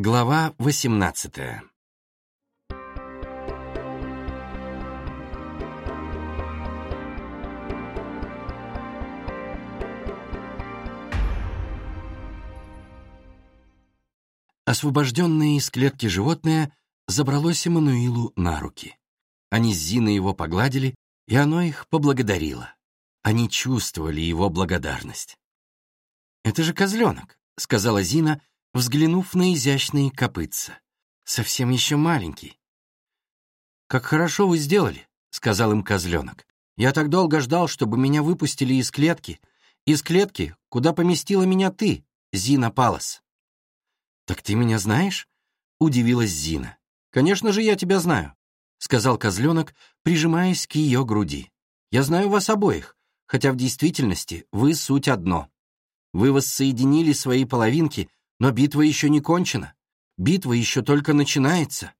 Глава 18 Освобожденное из клетки животное забралось Эммануилу на руки. Они с Зиной его погладили, и оно их поблагодарило. Они чувствовали его благодарность. «Это же козленок», — сказала Зина, взглянув на изящные копытца. «Совсем еще маленький». «Как хорошо вы сделали», — сказал им козленок. «Я так долго ждал, чтобы меня выпустили из клетки. Из клетки, куда поместила меня ты, Зина Палас». «Так ты меня знаешь?» — удивилась Зина. «Конечно же, я тебя знаю», — сказал козленок, прижимаясь к ее груди. «Я знаю вас обоих, хотя в действительности вы суть одно. Вы воссоединили свои половинки, но битва еще не кончена. Битва еще только начинается».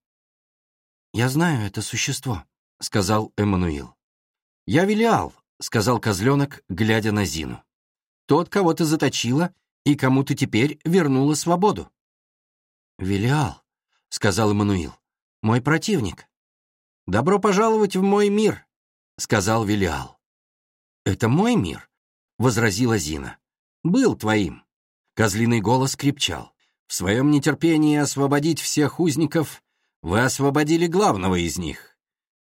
«Я знаю это существо», — сказал Эммануил. «Я Велиал», — сказал козленок, глядя на Зину. «Тот, кого ты заточила и кому ты теперь вернула свободу». «Велиал», — сказал Эммануил, — «мой противник». «Добро пожаловать в мой мир», — сказал Велиал. «Это мой мир», — возразила Зина. «Был твоим». Козлиный голос крепчал. «В своем нетерпении освободить всех узников вы освободили главного из них.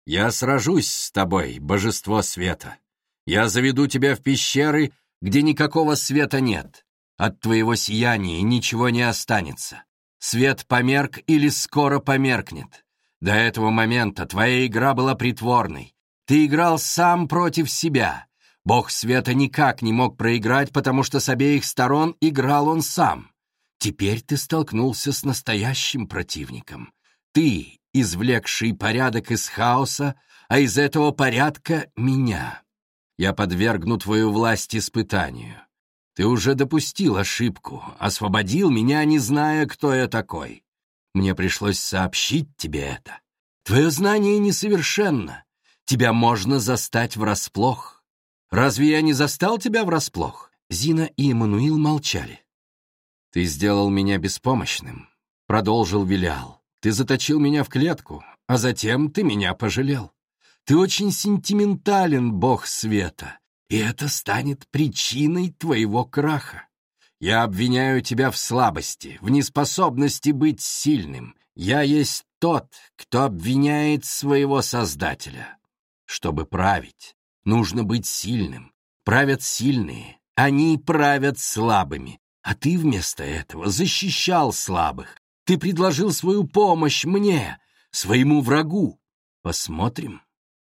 Я сражусь с тобой, божество света. Я заведу тебя в пещеры, где никакого света нет. От твоего сияния ничего не останется. Свет померк или скоро померкнет. До этого момента твоя игра была притворной. Ты играл сам против себя. Бог света никак не мог проиграть, потому что с обеих сторон играл он сам. Теперь ты столкнулся с настоящим противником. Ты, извлекший порядок из хаоса, а из этого порядка — меня. Я подвергну твою власть испытанию. Ты уже допустил ошибку, освободил меня, не зная, кто я такой. Мне пришлось сообщить тебе это. Твое знание несовершенно. Тебя можно застать врасплох. Разве я не застал тебя врасплох?» Зина и Эммануил молчали. «Ты сделал меня беспомощным», — продолжил Вилиал. «Ты заточил меня в клетку, а затем ты меня пожалел. Ты очень сентиментален, бог света, и это станет причиной твоего краха. Я обвиняю тебя в слабости, в неспособности быть сильным. Я есть тот, кто обвиняет своего Создателя. Чтобы править, нужно быть сильным. Правят сильные, они правят слабыми. А ты вместо этого защищал слабых. Ты предложил свою помощь мне, своему врагу. Посмотрим,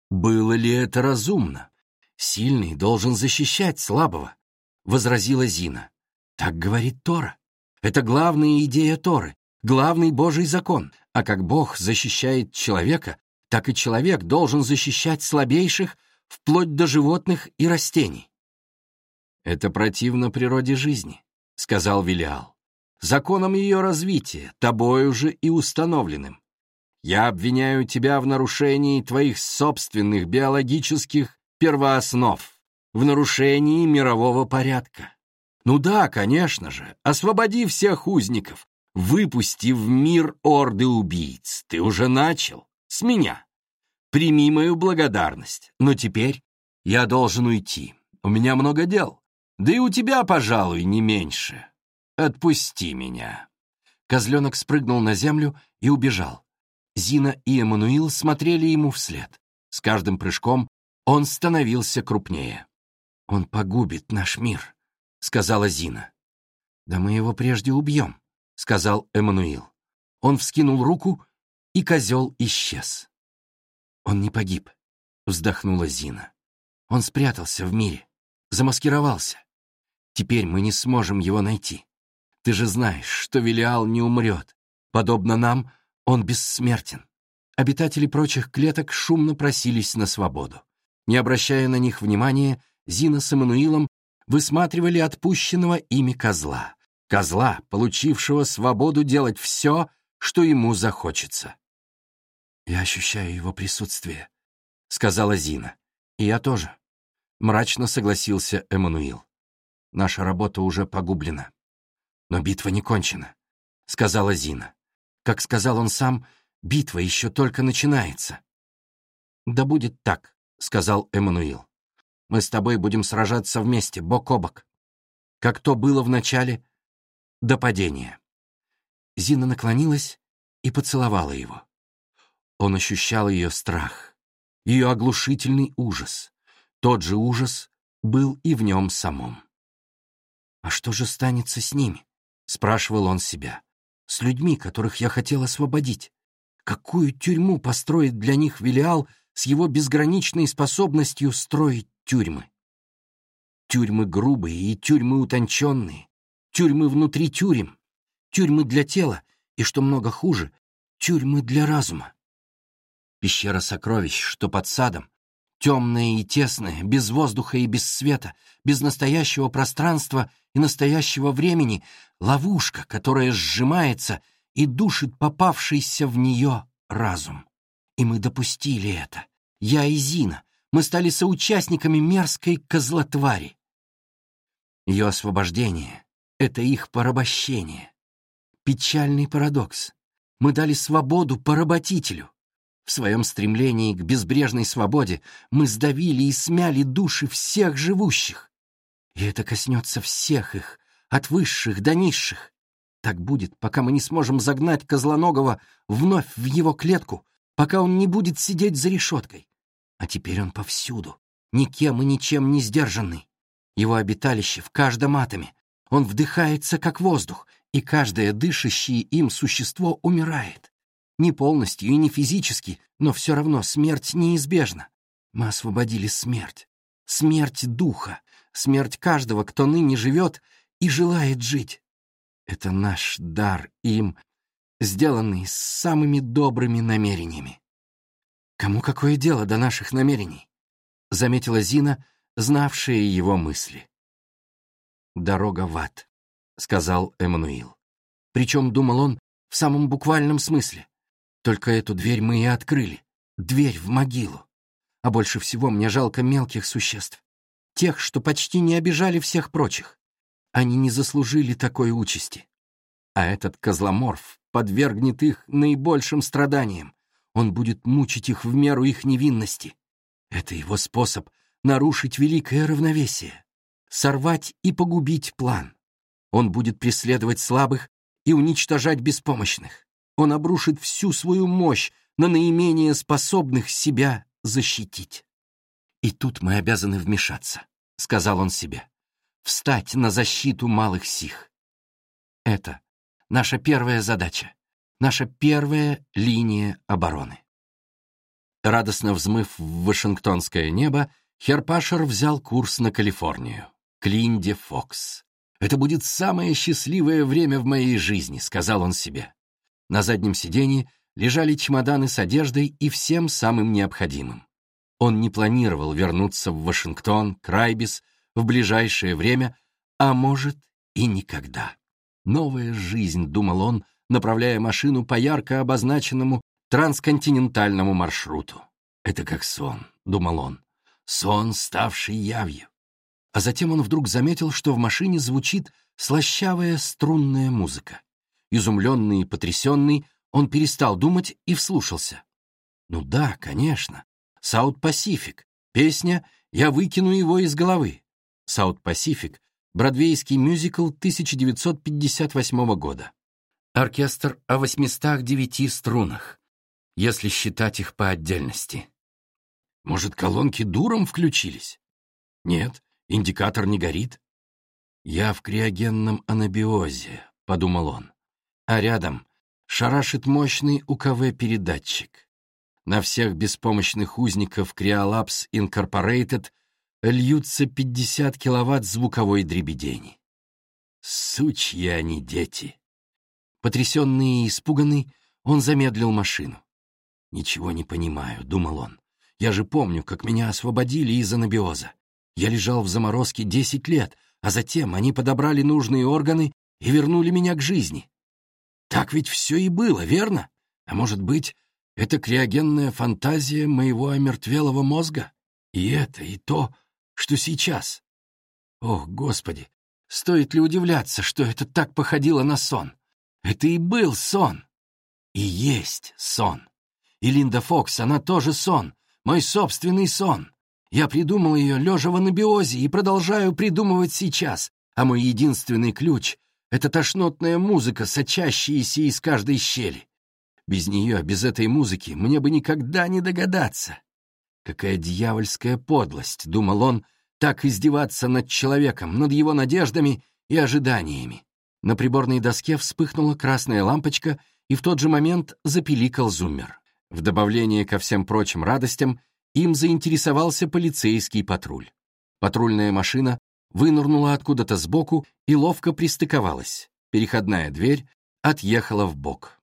было ли это разумно. «Сильный должен защищать слабого», — возразила Зина. «Так говорит Тора. Это главная идея Торы, главный Божий закон. А как Бог защищает человека, так и человек должен защищать слабейших вплоть до животных и растений». «Это противно природе жизни», — сказал Вилиал. «Законом ее развития, тобою же и установленным. Я обвиняю тебя в нарушении твоих собственных биологических первооснов, в нарушении мирового порядка. Ну да, конечно же, освободи всех узников, выпусти в мир орды убийц. Ты уже начал. С меня. Прими мою благодарность. Но теперь я должен уйти. У меня много дел. Да и у тебя, пожалуй, не меньше. Отпусти меня. Козленок спрыгнул на землю и убежал. Зина и Эммануил смотрели ему вслед. С каждым прыжком он становился крупнее. «Он погубит наш мир», — сказала Зина. «Да мы его прежде убьем», — сказал Эммануил. Он вскинул руку, и козел исчез. «Он не погиб», — вздохнула Зина. «Он спрятался в мире, замаскировался. Теперь мы не сможем его найти. Ты же знаешь, что Велиал не умрет. Подобно нам, он бессмертен». Обитатели прочих клеток шумно просились на свободу. Не обращая на них внимания, Зина с Эммануилом высматривали отпущенного ими козла. Козла, получившего свободу делать все, что ему захочется. «Я ощущаю его присутствие», — сказала Зина. «И я тоже», — мрачно согласился Эммануил. «Наша работа уже погублена». «Но битва не кончена», — сказала Зина. Как сказал он сам, битва еще только начинается. «Да будет так», — сказал Эммануил. «Мы с тобой будем сражаться вместе, бок о бок. Как то было в начале, до падения». Зина наклонилась и поцеловала его. Он ощущал ее страх, ее оглушительный ужас. Тот же ужас был и в нем самом. «А что же станется с ними?» — спрашивал он себя. «С людьми, которых я хотел освободить. Какую тюрьму построит для них Велиал с его безграничной способностью строить тюрьмы? Тюрьмы грубые и тюрьмы утонченные, тюрьмы внутри тюрем, тюрьмы для тела и, что много хуже, тюрьмы для разума. Пещера сокровищ, что под садом, темная и тесная, без воздуха и без света, без настоящего пространства и настоящего времени, ловушка, которая сжимается и душит попавшийся в нее разум. И мы допустили это. Я и Зина. Мы стали соучастниками мерзкой козлотвари. Ее освобождение — это их порабощение. Печальный парадокс. Мы дали свободу поработителю. В своем стремлении к безбрежной свободе мы сдавили и смяли души всех живущих. И это коснется всех их, от высших до низших. Так будет, пока мы не сможем загнать Козлоногого вновь в его клетку, пока он не будет сидеть за решеткой. А теперь он повсюду, никем и ничем не сдержанный. Его обиталище в каждом атоме. Он вдыхается, как воздух, и каждое дышащее им существо умирает. Не полностью и не физически, но все равно смерть неизбежна. Мы освободили смерть. Смерть духа, смерть каждого, кто ныне живет и желает жить. Это наш дар им, сделанный с самыми добрыми намерениями. «Кому какое дело до наших намерений?» — заметила Зина, знавшая его мысли. «Дорога в ад», — сказал Эммануил. Причем, думал он, в самом буквальном смысле. Только эту дверь мы и открыли. Дверь в могилу. А больше всего мне жалко мелких существ. Тех, что почти не обижали всех прочих. Они не заслужили такой участи. А этот козломорф подвергнет их наибольшим страданиям. Он будет мучить их в меру их невинности. Это его способ нарушить великое равновесие, сорвать и погубить план. Он будет преследовать слабых и уничтожать беспомощных он обрушит всю свою мощь на наименее способных себя защитить. «И тут мы обязаны вмешаться», — сказал он себе, — «встать на защиту малых сих. Это наша первая задача, наша первая линия обороны». Радостно взмыв в Вашингтонское небо, Херпашер взял курс на Калифорнию, к Линде Фокс. «Это будет самое счастливое время в моей жизни», — сказал он себе. На заднем сиденье лежали чемоданы с одеждой и всем самым необходимым. Он не планировал вернуться в Вашингтон, Крайбис, в ближайшее время, а может и никогда. Новая жизнь, думал он, направляя машину по ярко обозначенному трансконтинентальному маршруту. Это как сон, думал он, сон, ставший явью. А затем он вдруг заметил, что в машине звучит слащавая струнная музыка. Изумленный и потрясенный, он перестал думать и вслушался. Ну да, конечно. Саут Пасифик. Песня «Я выкину его из головы». Саут Пасифик. Бродвейский мюзикл 1958 года. Оркестр о 809 струнах, если считать их по отдельности. Может, колонки дуром включились? Нет, индикатор не горит. «Я в криогенном анабиозе», — подумал он а рядом шарашит мощный УКВ-передатчик. На всех беспомощных узников Криолапс Инкорпорейтед льются 50 киловатт звуковой дребедени. Сучьи они дети. Потрясенный и испуганный, он замедлил машину. «Ничего не понимаю», — думал он. «Я же помню, как меня освободили из анабиоза. Я лежал в заморозке десять лет, а затем они подобрали нужные органы и вернули меня к жизни. Так ведь все и было, верно? А может быть, это криогенная фантазия моего омертвелого мозга? И это, и то, что сейчас. Ох, Господи, стоит ли удивляться, что это так походило на сон? Это и был сон. и есть сон. И Линда Фокс, она тоже сон, мой собственный сон. Я придумал ее, лежа в анабиозе, и продолжаю придумывать сейчас, а мой единственный ключ — это тошнотная музыка, сочащаяся из каждой щели. Без нее, без этой музыки, мне бы никогда не догадаться. Какая дьявольская подлость, — думал он, — так издеваться над человеком, над его надеждами и ожиданиями. На приборной доске вспыхнула красная лампочка, и в тот же момент запиликал зуммер. В добавление ко всем прочим радостям им заинтересовался полицейский патруль. Патрульная машина вынырнула откуда-то сбоку и ловко пристыковалась. Переходная дверь отъехала в бок.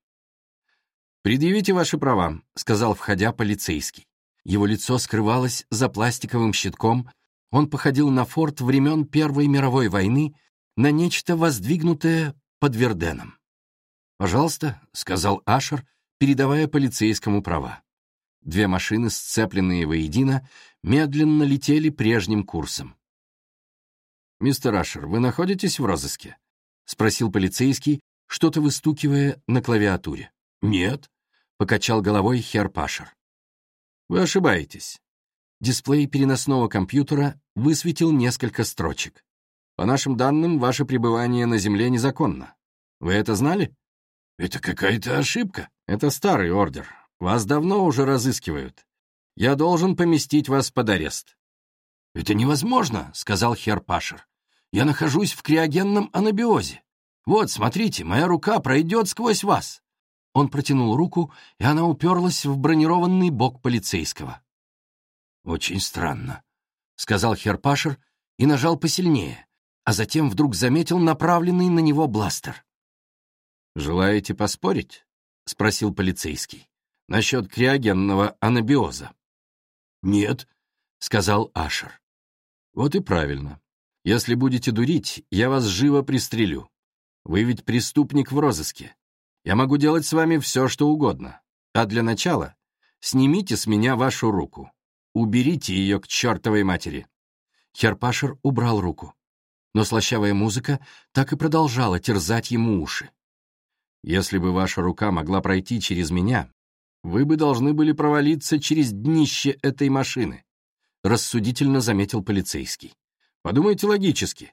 «Предъявите ваши права», — сказал, входя полицейский. Его лицо скрывалось за пластиковым щитком, он походил на форт времен Первой мировой войны, на нечто воздвигнутое под Верденом. «Пожалуйста», — сказал Ашер, передавая полицейскому права. Две машины, сцепленные воедино, медленно летели прежним курсом. «Мистер Ашер, вы находитесь в розыске?» — спросил полицейский, что-то выстукивая на клавиатуре. «Нет», — покачал головой Хер Пашер. «Вы ошибаетесь». Дисплей переносного компьютера высветил несколько строчек. «По нашим данным, ваше пребывание на Земле незаконно. Вы это знали?» «Это какая-то ошибка». «Это старый ордер. Вас давно уже разыскивают. Я должен поместить вас под арест». «Это невозможно», — сказал Хер Пашер. «Я нахожусь в криогенном анабиозе. Вот, смотрите, моя рука пройдет сквозь вас». Он протянул руку, и она уперлась в бронированный бок полицейского. «Очень странно», — сказал Хер Пашер и нажал посильнее, а затем вдруг заметил направленный на него бластер. «Желаете поспорить?» — спросил полицейский насчет криогенного анабиоза. «Нет», — сказал Ашер. «Вот и правильно. Если будете дурить, я вас живо пристрелю. Вы ведь преступник в розыске. Я могу делать с вами все, что угодно. А для начала снимите с меня вашу руку. Уберите ее к чертовой матери». Херпашер убрал руку. Но слащавая музыка так и продолжала терзать ему уши. «Если бы ваша рука могла пройти через меня, вы бы должны были провалиться через днище этой машины», — рассудительно заметил полицейский. «Подумайте логически.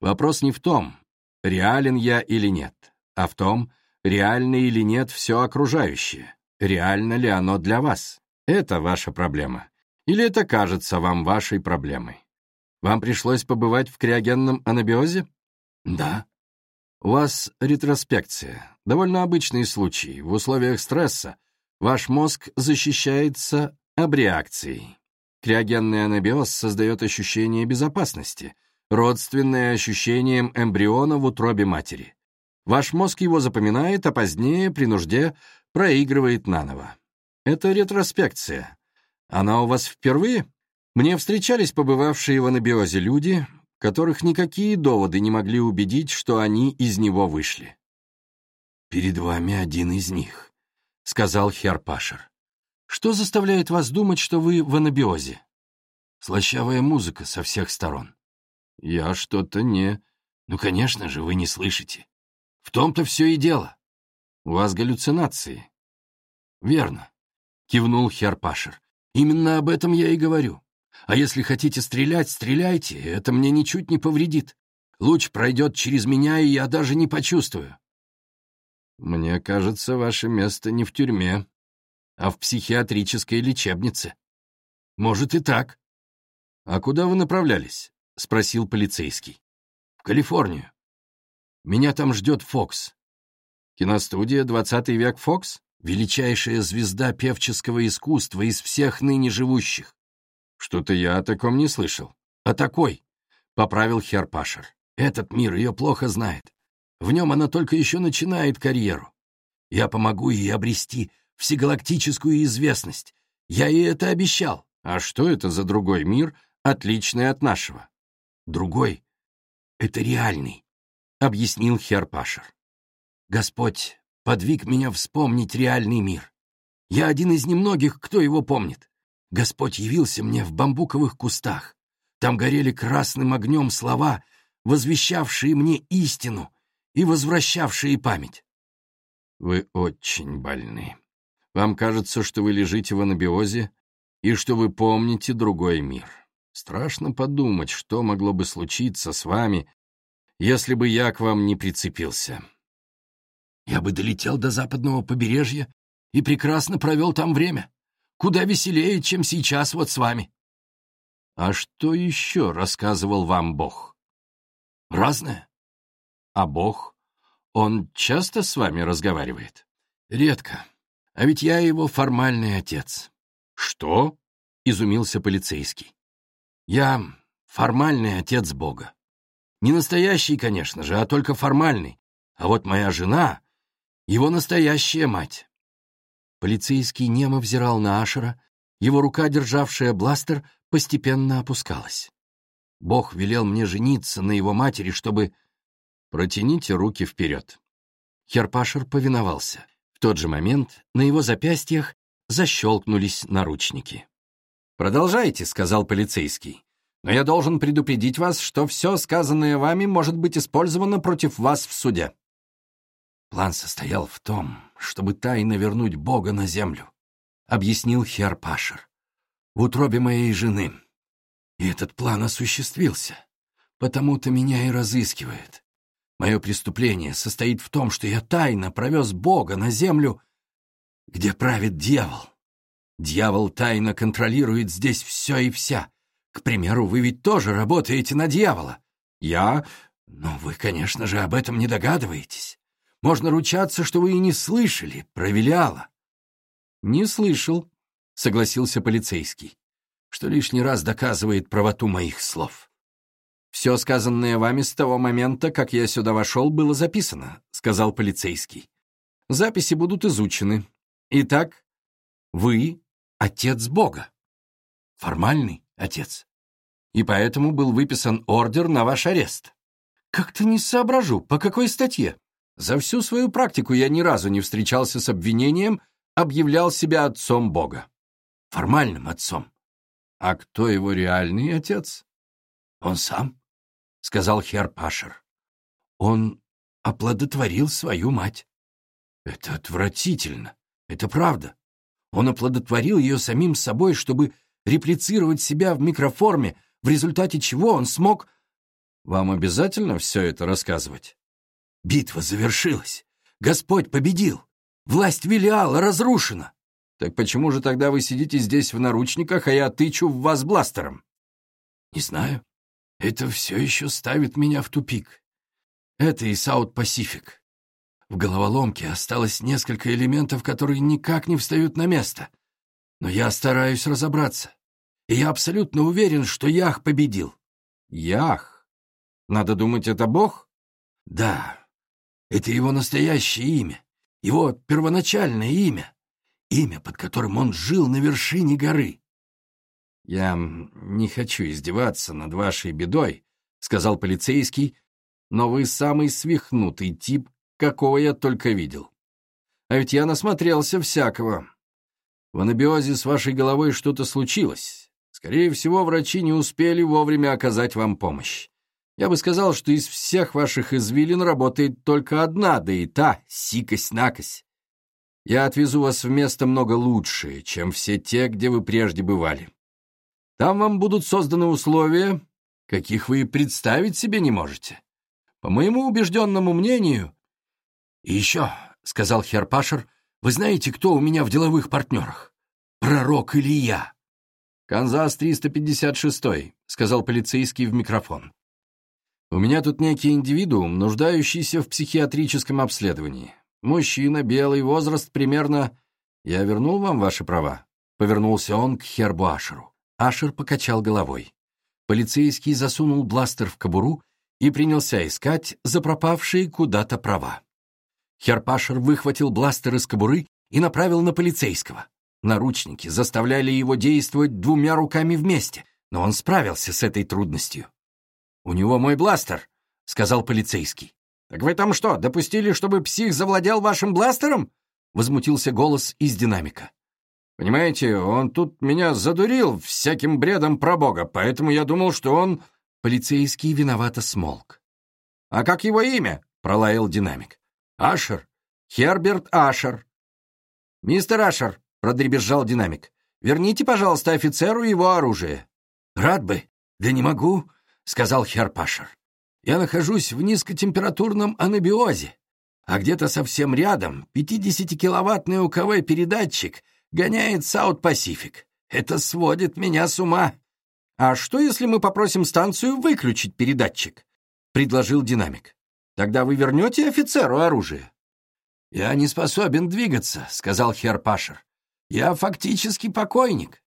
Вопрос не в том, реален я или нет, а в том, реально или нет все окружающее, реально ли оно для вас. Это ваша проблема. Или это кажется вам вашей проблемой? Вам пришлось побывать в криогенном анабиозе? Да. У вас ретроспекция. Довольно обычный случай. В условиях стресса Ваш мозг защищается абреакцией. Криогенный анабиоз создает ощущение безопасности, родственное ощущением эмбриона в утробе матери. Ваш мозг его запоминает, а позднее, при нужде, проигрывает наново. Это ретроспекция. Она у вас впервые? Мне встречались побывавшие в анабиозе люди, которых никакие доводы не могли убедить, что они из него вышли. Перед вами один из них. — сказал Херпашер. «Что заставляет вас думать, что вы в анабиозе?» «Слащавая музыка со всех сторон». «Я что-то не...» «Ну, конечно же, вы не слышите. В том-то все и дело. У вас галлюцинации». «Верно», — кивнул Херпашер. «Именно об этом я и говорю. А если хотите стрелять, стреляйте, это мне ничуть не повредит. Луч пройдет через меня, и я даже не почувствую. «Мне кажется, ваше место не в тюрьме, а в психиатрической лечебнице». «Может и так». «А куда вы направлялись?» — спросил полицейский. «В Калифорнию. Меня там ждет Фокс». «Киностудия «Двадцатый век Фокс»?» величайшая звезда певческого искусства из всех ныне живущих. Что-то я о таком не слышал. А такой, — поправил Херпашер. Этот мир ее плохо знает. В нем она только еще начинает карьеру. Я помогу ей обрести всегалактическую известность. Я ей это обещал. А что это за другой мир, отличный от нашего? Другой — это реальный, — объяснил Херпашер. Господь подвиг меня вспомнить реальный мир. Я один из немногих, кто его помнит. Господь явился мне в бамбуковых кустах. Там горели красным огнем слова, возвещавшие мне истину, и возвращавшие память. Вы очень больны. Вам кажется, что вы лежите в анабиозе и что вы помните другой мир. Страшно подумать, что могло бы случиться с вами, если бы я к вам не прицепился. Я бы долетел до западного побережья и прекрасно провел там время. Куда веселее, чем сейчас вот с вами. А что еще рассказывал вам Бог? Разное. А Бог? Он часто с вами разговаривает? Редко. А ведь я его формальный отец. Что? Изумился полицейский. Я формальный отец Бога. Не настоящий, конечно же, а только формальный. А вот моя жена — его настоящая мать. Полицейский немо взирал на Ашера, его рука, державшая бластер, постепенно опускалась. Бог велел мне жениться на его матери, чтобы... Протяните руки вперед. Херпашер повиновался. Тот же момент на его запястьях защелкнулись наручники. «Продолжайте», — сказал полицейский. «Но я должен предупредить вас, что все сказанное вами может быть использовано против вас в суде». План состоял в том, чтобы тайно вернуть Бога на землю, — объяснил Херпашер. В утробе моей жены. И этот план осуществился. Потому-то меня и разыскивает. Мое преступление состоит в том, что я тайно провез Бога на землю, где правит дьявол. Дьявол тайно контролирует здесь все и вся. К примеру, вы ведь тоже работаете на дьявола. Я... Ну, вы, конечно же, об этом не догадываетесь. Можно ручаться, что вы и не слышали про Велиала. Не слышал, согласился полицейский, что лишний раз доказывает правоту моих слов. «Все сказанное вами с того момента, как я сюда вошел, было записано», — сказал полицейский. «Записи будут изучены. Итак, вы отец Бога. Формальный отец. И поэтому был выписан ордер на ваш арест. Как-то не соображу, по какой статье? За всю свою практику я ни разу не встречался с обвинением, объявлял себя отцом Бога. Формальным отцом. А кто его реальный отец? Он сам, — сказал Хер Пашер. Он оплодотворил свою мать. Это отвратительно. Это правда. Он оплодотворил ее самим собой, чтобы реплицировать себя в микроформе, в результате чего он смог... Вам обязательно все это рассказывать? Битва завершилась. Господь победил. Власть Велиала разрушена. Так почему же тогда вы сидите здесь в наручниках, а я тычу в вас бластером? Не знаю. Это все еще ставит меня в тупик. Это и Саут Пасифик. В головоломке осталось несколько элементов, которые никак не встают на место. Но я стараюсь разобраться. И я абсолютно уверен, что Ях победил. Ях? Надо думать, это Бог? Да. Это его настоящее имя. Его первоначальное имя. Имя, под которым он жил на вершине горы. «Я не хочу издеваться над вашей бедой», — сказал полицейский, «но вы самый свихнутый тип, какого я только видел. А ведь я насмотрелся всякого. В анабиозе с вашей головой что-то случилось. Скорее всего, врачи не успели вовремя оказать вам помощь. Я бы сказал, что из всех ваших извилин работает только одна, да и та — сикость-накость. Я отвезу вас в место много лучшее, чем все те, где вы прежде бывали. Там вам будут созданы условия, каких вы и представить себе не можете. По моему убежденному мнению, «И еще», — сказал Херпашер, — «вы знаете, кто у меня в деловых партнерах? Пророк Илья». «Канзас 356», — сказал полицейский в микрофон. «У меня тут некий индивидуум, нуждающийся в психиатрическом обследовании. Мужчина, белый, возраст примерно... Я вернул вам ваши права?» Повернулся он к Хербу Ашеру. Ашер покачал головой. Полицейский засунул бластер в кобуру и принялся искать запропавшие куда-то права. Херпашер выхватил бластер из кобуры и направил на полицейского. Наручники заставляли его действовать двумя руками вместе, но он справился с этой трудностью. «У него мой бластер», — сказал полицейский. «Так вы там что, допустили, чтобы псих завладел вашим бластером?» — возмутился голос из динамика. «Понимаете, он тут меня задурил всяким бредом про Бога, поэтому я думал, что он...» Полицейский виновато смолк. «А как его имя?» — пролаял динамик. Ашер? Херберт Ашер». «Мистер Ашер», — продребезжал динамик, — «верните, пожалуйста, офицеру его оружие». «Рад бы, да не могу», — сказал Херб Ашер. «Я нахожусь в низкотемпературном анабиозе, а где-то совсем рядом 50-киловаттный УКВ-передатчик гоняет Саут Пасифик. Это сводит меня с ума». «А что, если мы попросим станцию выключить передатчик?» — предложил динамик. «Тогда вы вернете офицеру оружие?» «Я не способен двигаться», — сказал Хер Пашер. «Я фактически покойник».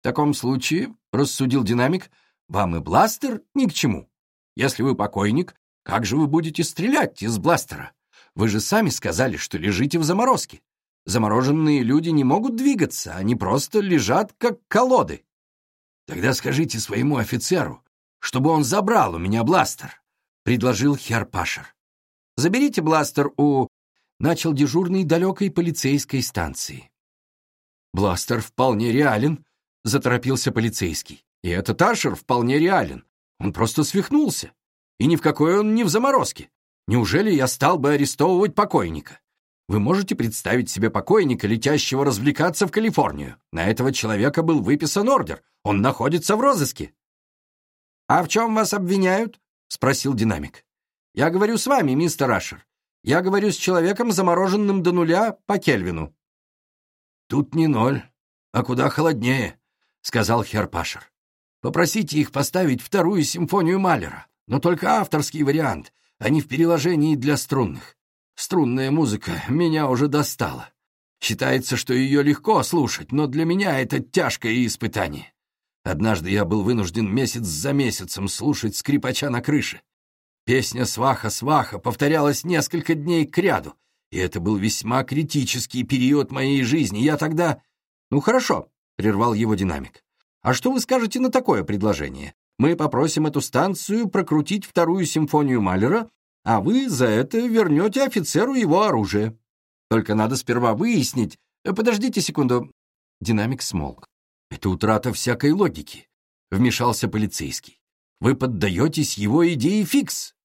«В таком случае», — рассудил динамик, — «вам и бластер ни к чему. Если вы покойник, как же вы будете стрелять из бластера? Вы же сами сказали, что лежите в заморозке. Замороженные люди не могут двигаться, они просто лежат, как колоды. Тогда скажите своему офицеру, чтобы он забрал у меня бластер, предложил Херпашер. Заберите бластер у... Начал дежурный далекой полицейской станции. Бластер вполне реален, заторопился полицейский. И этот Ашер вполне реален. Он просто свихнулся. И ни в какой он не в заморозке. Неужели я стал бы арестовывать покойника? Вы можете представить себе покойника, летящего развлекаться в Калифорнию? На этого человека был выписан ордер. Он находится в розыске. «А в чем вас обвиняют?» — спросил динамик. «Я говорю с вами, мистер Ашер. Я говорю с человеком, замороженным до нуля по Кельвину». «Тут не ноль, а куда холоднее», — сказал Херпашер. «Попросите их поставить вторую симфонию Малера, но только авторский вариант, а не в переложении для струнных. Струнная музыка меня уже достала. Считается, что ее легко слушать, но для меня это тяжкое испытание. Однажды я был вынужден месяц за месяцем слушать скрипача на крыше. Песня «Сваха-сваха» повторялась несколько дней кряду, и это был весьма критический период моей жизни. Я тогда... «Ну хорошо», — прервал его динамик. «А что вы скажете на такое предложение? Мы попросим эту станцию прокрутить вторую симфонию Малера а вы за это вернете офицеру его оружие. Только надо сперва выяснить... Э, подождите секунду. Динамик смолк. Это утрата всякой логики, вмешался полицейский. Вы поддаетесь его идее фикс.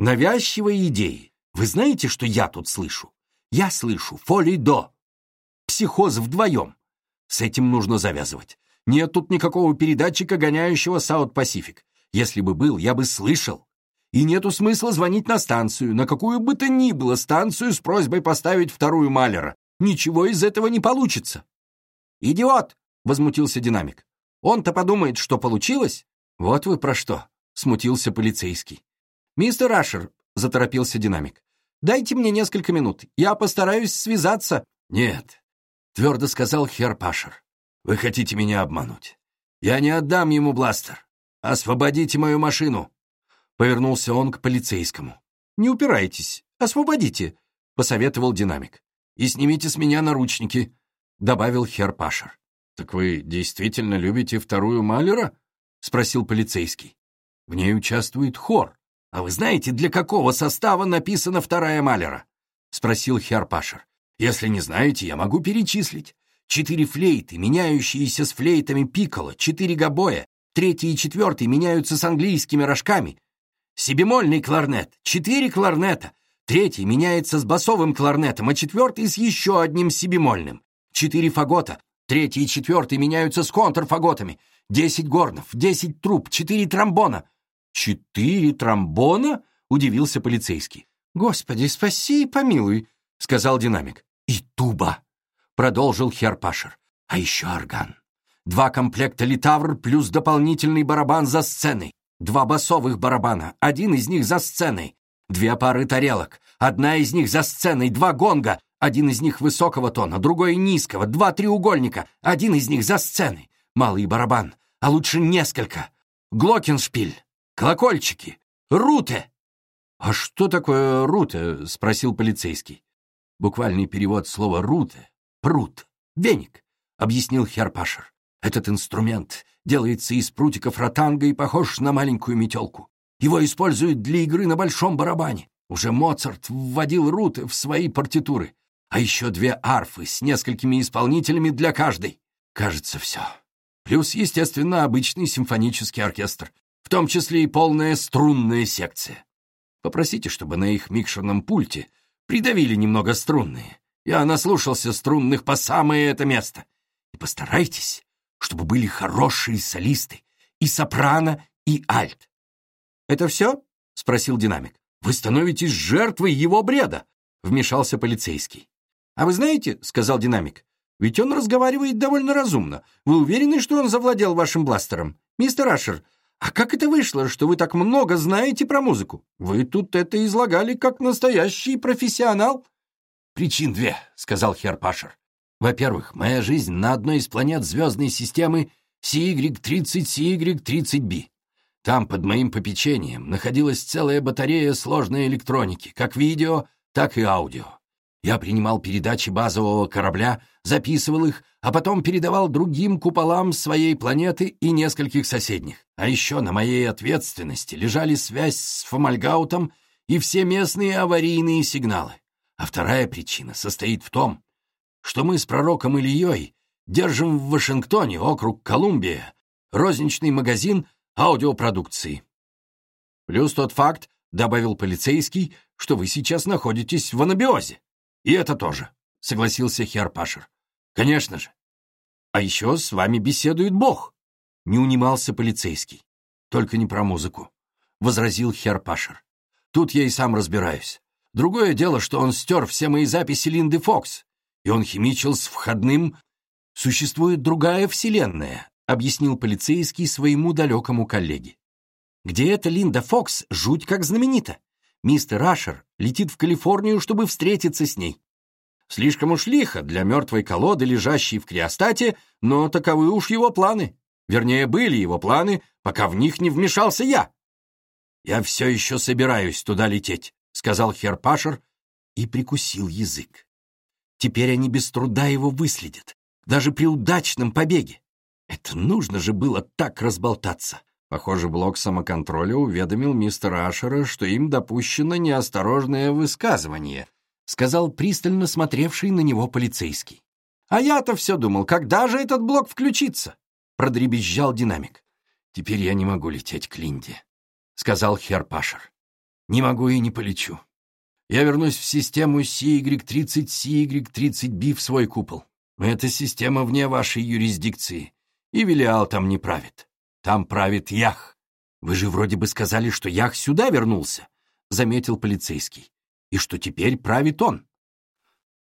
Навязчивой идеи. Вы знаете, что я тут слышу? Я слышу фоли-до. Психоз вдвоем. С этим нужно завязывать. Нет тут никакого передатчика, гоняющего Саут Пасифик. Если бы был, я бы слышал. И нету смысла звонить на станцию, на какую бы то ни было станцию с просьбой поставить вторую Малера. Ничего из этого не получится. «Идиот!» — возмутился динамик. «Он-то подумает, что получилось?» «Вот вы про что!» — смутился полицейский. «Мистер Ашер», — заторопился динамик, — «дайте мне несколько минут. Я постараюсь связаться». «Нет», — твердо сказал Херпашер. «Вы хотите меня обмануть. Я не отдам ему бластер. Освободите мою машину». Повернулся он к полицейскому. «Не упирайтесь, освободите», — посоветовал динамик. «И снимите с меня наручники», — добавил Хер Пашер. «Так вы действительно любите вторую Малера?» — спросил полицейский. «В ней участвует хор. А вы знаете, для какого состава написана вторая Малера?» — спросил Хер Пашер. «Если не знаете, я могу перечислить. Четыре флейты, меняющиеся с флейтами пикколо, четыре гобоя, третий и четвертый меняются с английскими рожками, Себемольный кларнет, четыре кларнета. Третий меняется с басовым кларнетом, а четвертый с еще одним себемольным. Четыре фагота. Третий и четвертый меняются с контрфаготами. Десять горнов, десять труб, четыре тромбона. Четыре тромбона? Удивился полицейский. Господи, спаси и помилуй, сказал динамик. И туба, продолжил Херпашер. А еще орган. Два комплекта литавр плюс дополнительный барабан за сценой. Два басовых барабана, один из них за сценой. Две пары тарелок, одна из них за сценой, два гонга, один из них высокого тона, другой низкого, два треугольника, один из них за сценой. Малый барабан, а лучше несколько. Глокеншпиль, колокольчики, руте. «А что такое руте?» — спросил полицейский. Буквальный перевод слова «руте» — «прут», «веник», — объяснил Херпашер. Этот инструмент делается из прутиков ротанга и похож на маленькую метелку. Его используют для игры на большом барабане. Уже Моцарт вводил руты в свои партитуры. А еще две арфы с несколькими исполнителями для каждой. Кажется, все. Плюс, естественно, обычный симфонический оркестр, в том числе и полная струнная секция. Попросите, чтобы на их микшерном пульте придавили немного струнные. Я наслушался струнных по самое это место. И постарайтесь, чтобы были хорошие солисты, и сопрано, и альт. «Это все?» — спросил динамик. «Вы становитесь жертвой его бреда», — вмешался полицейский. «А вы знаете, — сказал динамик, — ведь он разговаривает довольно разумно. Вы уверены, что он завладел вашим бластером? Мистер Ашер, а как это вышло, что вы так много знаете про музыку? Вы тут это излагали как настоящий профессионал». «Причин две», — сказал Хер Пашер. «Во-первых, моя жизнь на одной из планет звездной системы CY-30, CY-30b. Там, под моим попечением, находилась целая батарея сложной электроники, как видео, так и аудио. Я принимал передачи базового корабля, записывал их, а потом передавал другим куполам своей планеты и нескольких соседних. А еще на моей ответственности лежали связь с Фомальгаутом и все местные аварийные сигналы. А вторая причина состоит в том, что мы с пророком Ильей держим в Вашингтоне, округ Колумбия, розничный магазин аудиопродукции. Плюс тот факт, добавил полицейский, что вы сейчас находитесь в анабиозе. И это тоже, согласился Хер Пашер. Конечно же. А еще с вами беседует Бог. Не унимался полицейский. Только не про музыку, возразил Хер Пашер. Тут я и сам разбираюсь. Другое дело, что он стер все мои записи Линды Фокс, и он химичил с входным «Существует другая вселенная», — объяснил полицейский своему далекому коллеге. «Где эта Линда Фокс жуть как знаменита. Мистер Ашер летит в Калифорнию, чтобы встретиться с ней. Слишком уж лихо для мертвой колоды, лежащей в криостате, но таковы уж его планы. Вернее, были его планы, пока в них не вмешался я. «Я все еще собираюсь туда лететь», — сказал Хер Пашер и прикусил язык. Теперь они без труда его выследят, даже при удачном побеге. Это нужно же было так разболтаться. Похоже, блок самоконтроля уведомил мистера Ашера, что им допущено неосторожное высказывание, сказал пристально смотревший на него полицейский. «А я-то все думал, когда же этот блок включится?» продребезжал динамик. «Теперь я не могу лететь к Линде», — сказал Хер Пашер. «Не могу и не полечу. Я вернусь в систему CY-30, CY-30B в свой купол. Эта система вне вашей юрисдикции и Велиал там не правит. Там правит Ях. Вы же вроде бы сказали, что Ях сюда вернулся, заметил полицейский, и что теперь правит он.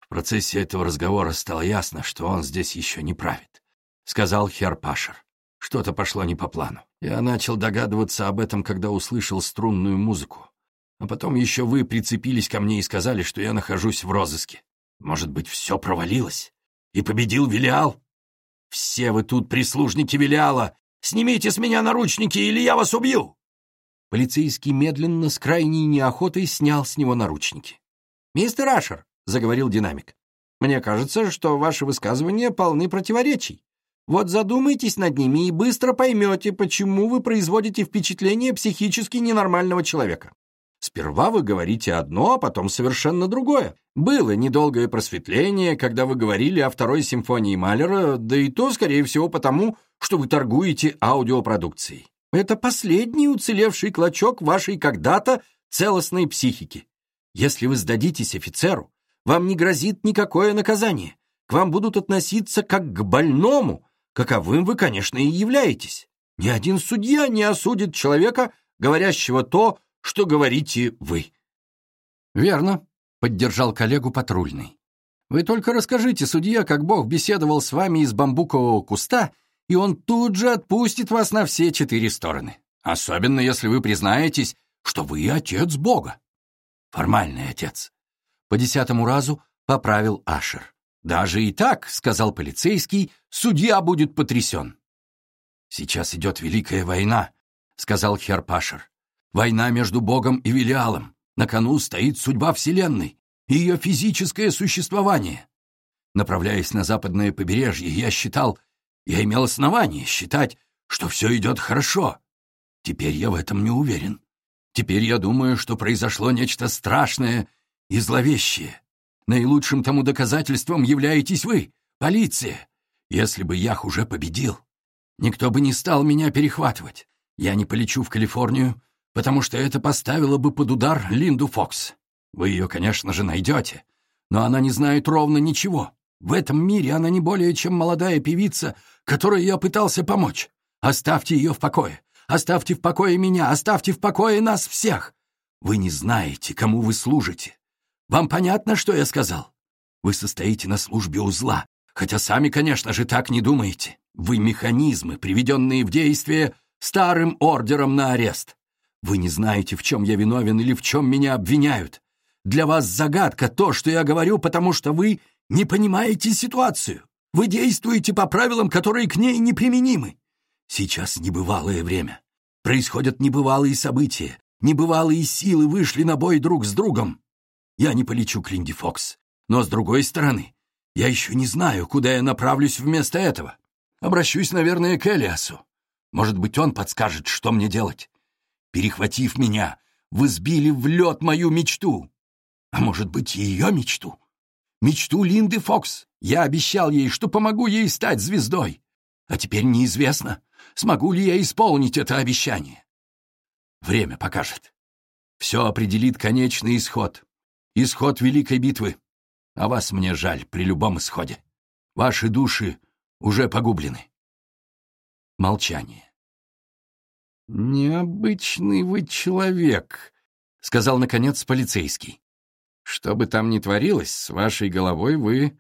В процессе этого разговора стало ясно, что он здесь еще не правит, сказал Хер Пашер. Что-то пошло не по плану. Я начал догадываться об этом, когда услышал струнную музыку. А потом еще вы прицепились ко мне и сказали, что я нахожусь в розыске. Может быть, все провалилось? И победил Велиал? «Все вы тут прислужники Велиала! Снимите с меня наручники, или я вас убью!» Полицейский медленно, с крайней неохотой снял с него наручники. «Мистер Ашер», — заговорил динамик, — «мне кажется, что ваши высказывания полны противоречий. Вот задумайтесь над ними и быстро поймете, почему вы производите впечатление психически ненормального человека. Сперва вы говорите одно, а потом совершенно другое. Было недолгое просветление, когда вы говорили о второй симфонии Малера, да и то, скорее всего, потому, что вы торгуете аудиопродукцией. Это последний уцелевший клочок вашей когда-то целостной психики. Если вы сдадитесь офицеру, вам не грозит никакое наказание. К вам будут относиться как к больному, каковым вы, конечно, и являетесь. Ни один судья не осудит человека, говорящего то, что говорите вы». «Верно», — поддержал коллегу патрульный. «Вы только расскажите судье, как Бог беседовал с вами из бамбукового куста, и он тут же отпустит вас на все четыре стороны. Особенно, если вы признаетесь, что вы отец Бога». «Формальный отец». По десятому разу поправил Ашер. «Даже и так, — сказал полицейский, — судья будет потрясен». «Сейчас идет Великая война», — сказал Херпашер. Война между Богом и Велиалом. На кону стоит судьба Вселенной и ее физическое существование. Направляясь на западное побережье, я считал, я имел основание считать, что все идет хорошо. Теперь я в этом не уверен. Теперь я думаю, что произошло нечто страшное и зловещее. Наилучшим тому доказательством являетесь вы, полиция. Если бы Ях уже победил, никто бы не стал меня перехватывать. Я не полечу в Калифорнию, потому что это поставило бы под удар Линду Фокс. Вы ее, конечно же, найдете, но она не знает ровно ничего. В этом мире она не более чем молодая певица, которой я пытался помочь. Оставьте ее в покое. Оставьте в покое меня. Оставьте в покое нас всех. Вы не знаете, кому вы служите. Вам понятно, что я сказал? Вы состоите на службе у зла, хотя сами, конечно же, так не думаете. Вы механизмы, приведенные в действие старым ордером на арест. Вы не знаете, в чем я виновен или в чем меня обвиняют. Для вас загадка то, что я говорю, потому что вы не понимаете ситуацию. Вы действуете по правилам, которые к ней неприменимы. Сейчас небывалое время. Происходят небывалые события. Небывалые силы вышли на бой друг с другом. Я не полечу к Линди Фокс. Но, с другой стороны, я еще не знаю, куда я направлюсь вместо этого. Обращусь, наверное, к Элиасу. Может быть, он подскажет, что мне делать. Перехватив меня, вы сбили в лед мою мечту. А может быть, и ее мечту? Мечту Линды Фокс. Я обещал ей, что помогу ей стать звездой. А теперь неизвестно, смогу ли я исполнить это обещание. Время покажет. Все определит конечный исход. Исход великой битвы. А вас мне жаль при любом исходе. Ваши души уже погублены. Молчание. «Необычный вы человек», — сказал, наконец, полицейский. «Что бы там ни творилось, с вашей головой вы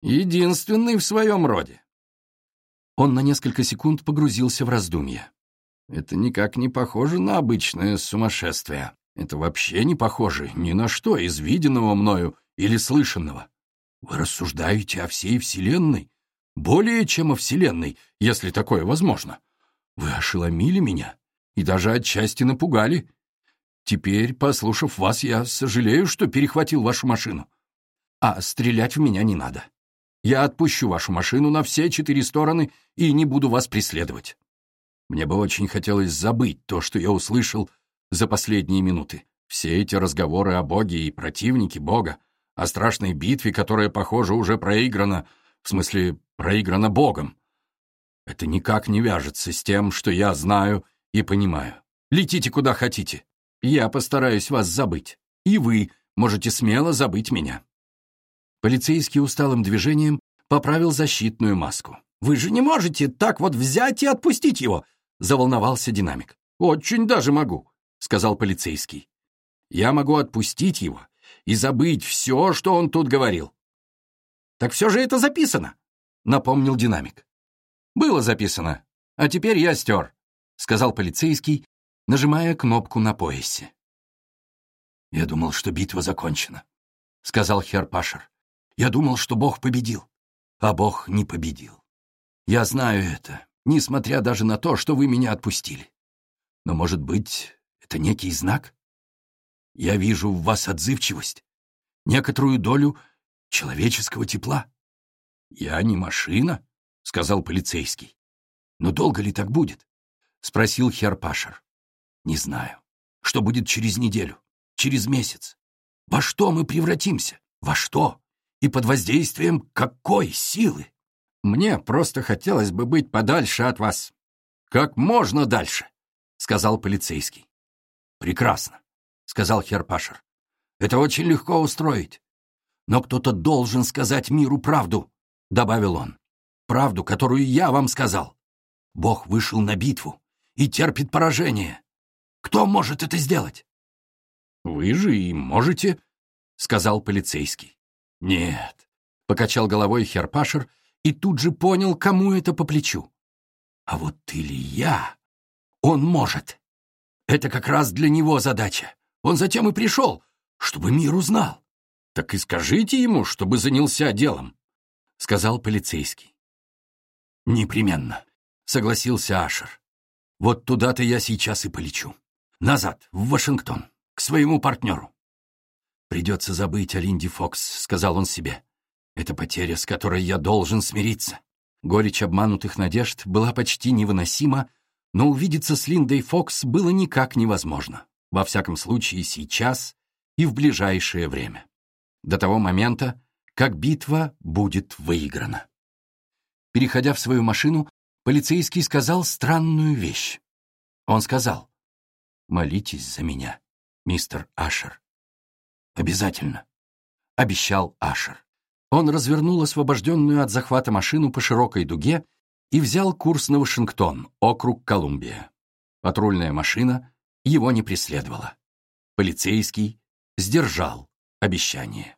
единственный в своем роде». Он на несколько секунд погрузился в раздумья. «Это никак не похоже на обычное сумасшествие. Это вообще не похоже ни на что из виденного мною или слышанного. Вы рассуждаете о всей Вселенной? Более чем о Вселенной, если такое возможно. Вы ошеломили меня и даже отчасти напугали. Теперь, послушав вас, я сожалею, что перехватил вашу машину. А стрелять в меня не надо. Я отпущу вашу машину на все четыре стороны и не буду вас преследовать. Мне бы очень хотелось забыть то, что я услышал за последние минуты. Все эти разговоры о Боге и противнике Бога, о страшной битве, которая, похоже, уже проиграна, в смысле, проиграна Богом. Это никак не вяжется с тем, что я знаю и понимаю. Летите куда хотите. Я постараюсь вас забыть. И вы можете смело забыть меня. Полицейский усталым движением поправил защитную маску. «Вы же не можете так вот взять и отпустить его!» — заволновался динамик. «Очень даже могу сказал полицейский. «Я могу отпустить его и забыть все, что он тут говорил». «Так все же это записано», — напомнил динамик. «Было записано, а теперь я стер», — сказал полицейский, нажимая кнопку на поясе. «Я думал, что битва закончена», — сказал Херпашер. «Я думал, что Бог победил, а Бог не победил. Я знаю это, несмотря даже на то, что вы меня отпустили. Но, может быть, это некий знак? Я вижу в вас отзывчивость, некоторую долю человеческого тепла. Я не машина, — сказал полицейский. Но долго ли так будет? — спросил Херпашер. Не знаю. Что будет через неделю? Через месяц? Во что мы превратимся? Во что? И под воздействием какой силы? Мне просто хотелось бы быть подальше от вас. Как можно дальше, — сказал полицейский. «Прекрасно», — сказал Херпашер. «Это очень легко устроить. Но кто-то должен сказать миру правду», — добавил он. «Правду, которую я вам сказал. Бог вышел на битву и терпит поражение. Кто может это сделать?» «Вы же и можете», — сказал полицейский. «Нет», — покачал головой Херпашер и тут же понял, кому это по плечу. «А вот или я, он может». Это как раз для него задача. Он затем и пришел, чтобы мир узнал. Так и скажите ему, чтобы занялся делом, — сказал полицейский. Непременно, — согласился Ашер. Вот туда-то я сейчас и полечу. Назад, в Вашингтон, к своему партнеру. Придется забыть о Линди Фокс, — сказал он себе. Это потеря, с которой я должен смириться. Горечь обманутых надежд была почти невыносима, но увидеться с Линдой Фокс было никак невозможно, во всяком случае сейчас и в ближайшее время, до того момента, как битва будет выиграна. Переходя в свою машину, полицейский сказал странную вещь. Он сказал, «Молитесь за меня, мистер Ашер». Обязательно, — обещал Ашер. Он развернул освобожденную от захвата машину по широкой дуге и взял курс на Вашингтон, округ Колумбия. Патрульная машина его не преследовала. Полицейский сдержал обещание.